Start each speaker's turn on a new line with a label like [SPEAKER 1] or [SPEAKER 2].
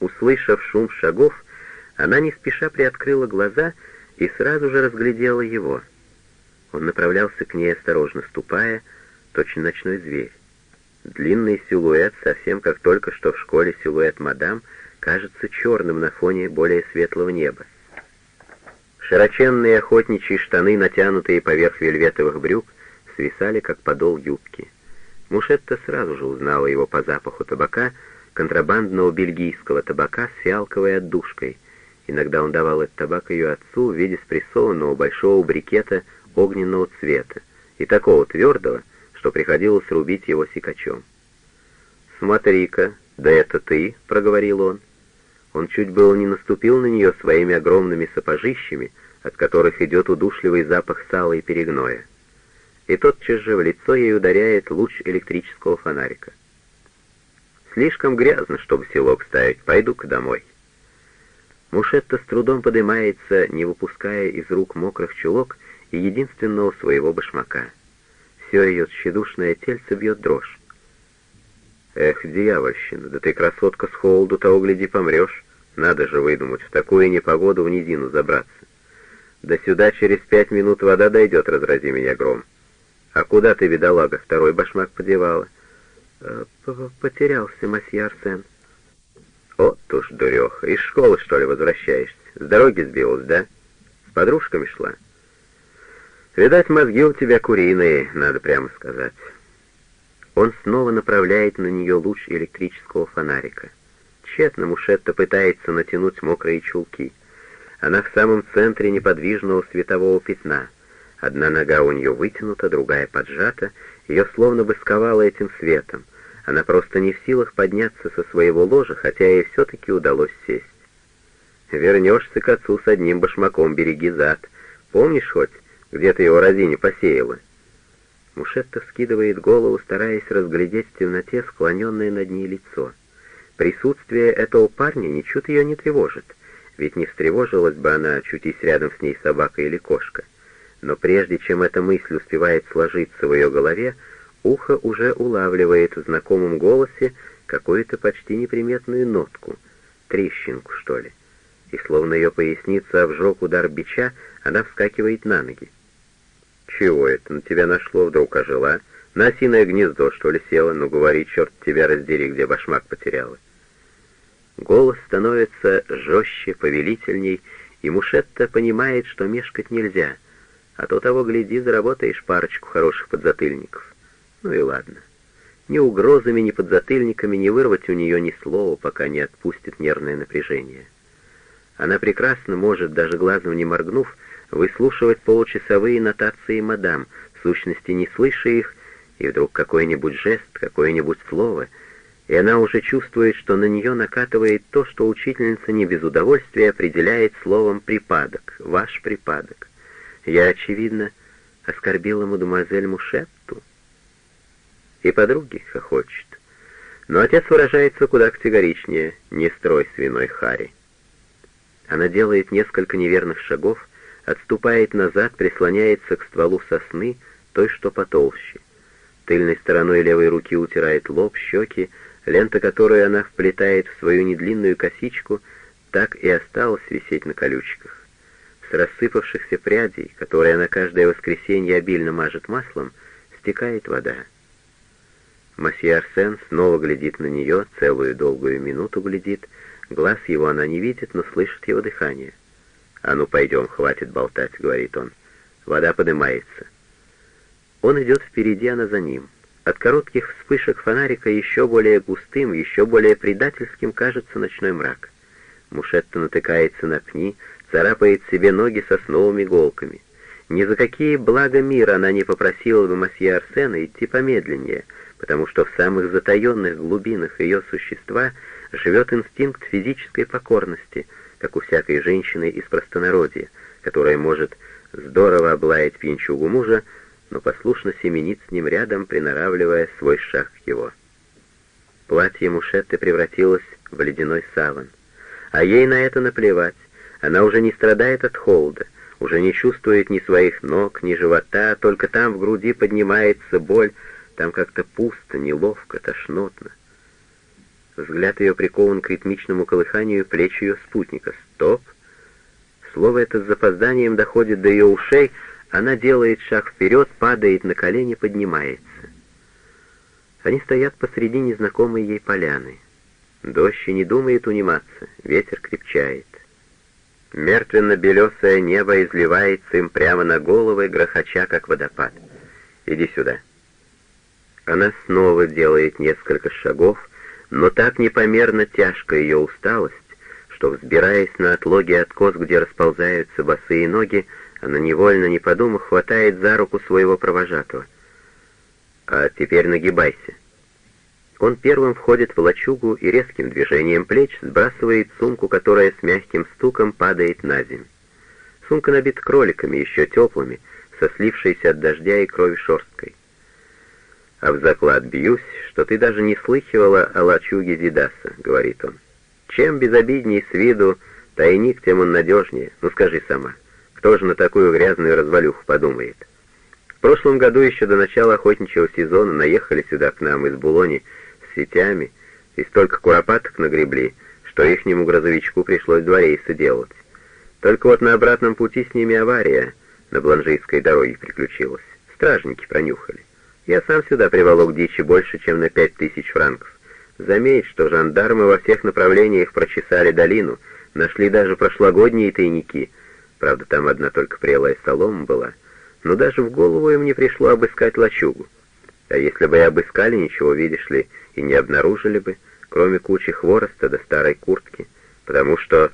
[SPEAKER 1] Услышав шум шагов, она не спеша приоткрыла глаза и сразу же разглядела его. Он направлялся к ней, осторожно ступая, точно ночной зверь. Длинный силуэт, совсем как только что в школе силуэт мадам, кажется черным на фоне более светлого неба. Широченные охотничьи штаны, натянутые поверх вельветовых брюк, свисали, как подол юбки. Мушетта сразу же узнала его по запаху табака, контрабандного бельгийского табака с фиалковой отдушкой. Иногда он давал этот табак ее отцу в виде спрессованного большого брикета огненного цвета и такого твердого, что приходилось рубить его сикачом. «Смотри-ка, да это ты», — проговорил он. Он чуть было не наступил на нее своими огромными сапожищами, от которых идет удушливый запах сала и перегноя и тотчас же в лицо ей ударяет луч электрического фонарика. «Слишком грязно, чтобы селок ставить. Пойду-ка домой». Мушетта с трудом поднимается, не выпуская из рук мокрых чулок и единственного своего башмака. Все ее тщедушное тельце бьет дрожь. «Эх, дьявольщина, да ты, красотка, с холоду того, гляди, помрешь. Надо же выдумать, в такую непогоду в низину забраться. Да сюда через пять минут вода дойдет, разрази меня гром». «А куда ты, бедолага, второй башмак подевала?» «Э, «Потерялся, масье Арсен». «Вот уж, дуреха, из школы, что ли, возвращаешься? С дороги сбилась, да? С подружками шла?» «Видать, мозги у тебя куриные, надо прямо сказать». Он снова направляет на нее луч электрического фонарика. Тщетно Мушетта пытается натянуть мокрые чулки. Она в самом центре неподвижного светового пятна — Одна нога у нее вытянута, другая поджата, ее словно бы сковало этим светом. Она просто не в силах подняться со своего ложа, хотя ей все-таки удалось сесть. «Вернешься к отцу с одним башмаком, береги зад. Помнишь хоть, где ты его разине посеяла?» Мушетта скидывает голову, стараясь разглядеть в темноте склоненное над ней лицо. Присутствие этого парня ничуть ее не тревожит, ведь не встревожилась бы она, очутись рядом с ней собака или кошка но прежде чем эта мысль успевает сложиться в ее голове, ухо уже улавливает в знакомом голосе какую-то почти неприметную нотку, трещинку, что ли. И словно ее поясницу обжег удар бича, она вскакивает на ноги. «Чего это на тебя нашло, вдруг ожила? На осиное гнездо, что ли, села? Ну, говори, черт тебя раздери, где башмак потеряла». Голос становится жестче, повелительней, и Мушетта понимает, что мешкать нельзя — а то того, гляди, заработаешь парочку хороших подзатыльников. Ну и ладно. Ни угрозами, ни подзатыльниками не вырвать у нее ни слова, пока не отпустит нервное напряжение. Она прекрасно может, даже глазом не моргнув, выслушивать получасовые нотации мадам, в сущности не слыша их, и вдруг какой-нибудь жест, какое-нибудь слово, и она уже чувствует, что на нее накатывает то, что учительница не без удовольствия определяет словом «припадок», «ваш припадок». Я, очевидно, оскорбила мадемуазель Мушетту. И подруги хохочет. Но отец выражается куда категоричнее «не строй свиной Хари». Она делает несколько неверных шагов, отступает назад, прислоняется к стволу сосны, той, что потолще. Тыльной стороной левой руки утирает лоб, щеки, лента, которую она вплетает в свою недлинную косичку, так и осталась висеть на колючках. С рассыпавшихся прядей, которые она каждое воскресенье обильно мажет маслом, стекает вода. Масье Арсен снова глядит на нее, целую долгую минуту глядит, глаз его она не видит, но слышит его дыхание. «А ну, пойдем, хватит болтать», — говорит он. «Вода поднимается». Он идет впереди, она за ним. От коротких вспышек фонарика еще более густым, еще более предательским кажется ночной мрак. Мушетта натыкается на пни, царапает себе ноги сосновыми иголками. Ни за какие блага мира она не попросила бы масье Арсена идти помедленнее, потому что в самых затаенных глубинах ее существа живет инстинкт физической покорности, как у всякой женщины из простонародья, которая может здорово облаять пьянчугу мужа, но послушно семенит с ним рядом, приноравливая свой шаг к его. Платье Мушетты превратилось в ледяной саван, а ей на это наплевать, она уже не страдает от холода, уже не чувствует ни своих ног, ни живота, только там в груди поднимается боль, там как-то пусто, неловко, тошнотно. Взгляд ее прикован к ритмичному колыханию плеч ее спутника. Стоп! Слово это с запозданием доходит до ее ушей, она делает шаг вперед, падает на колени, поднимается. Они стоят посреди незнакомой ей поляны. Дождь и не думает униматься, ветер крепчает. Мертвенно-белесое небо изливается им прямо на головы, грохоча, как водопад. «Иди сюда». Она снова делает несколько шагов, но так непомерно тяжко ее усталость, что, взбираясь на отлоги откос, где расползаются босые ноги, она невольно, не подумав, хватает за руку своего провожатого. «А теперь нагибайся». Он первым входит в лачугу и резким движением плеч сбрасывает сумку, которая с мягким стуком падает на землю. Сумка набита кроликами, еще теплыми, со от дождя и крови шерсткой. «А в заклад бьюсь, что ты даже не слыхивала о лачуге Зидаса», — говорит он. «Чем безобидней с виду тайник, тем он надежнее. Ну скажи сама, кто же на такую грязную развалюху подумает?» В прошлом году, еще до начала охотничьего сезона, наехали сюда к нам из Булони с сетями и столько куропаток нагребли, что ихнему грузовичку пришлось два рейса делать. Только вот на обратном пути с ними авария на Бланжийской дороге приключилась. Стражники пронюхали. Я сам сюда приволок дичи больше, чем на пять тысяч франков. Заметь, что жандармы во всех направлениях прочесали долину, нашли даже прошлогодние тайники. Правда, там одна только прелая солома была. Но даже в голову им не пришло обыскать лачугу. А если бы и обыскали, ничего, видишь ли, и не обнаружили бы, кроме кучи хвороста до старой куртки, потому что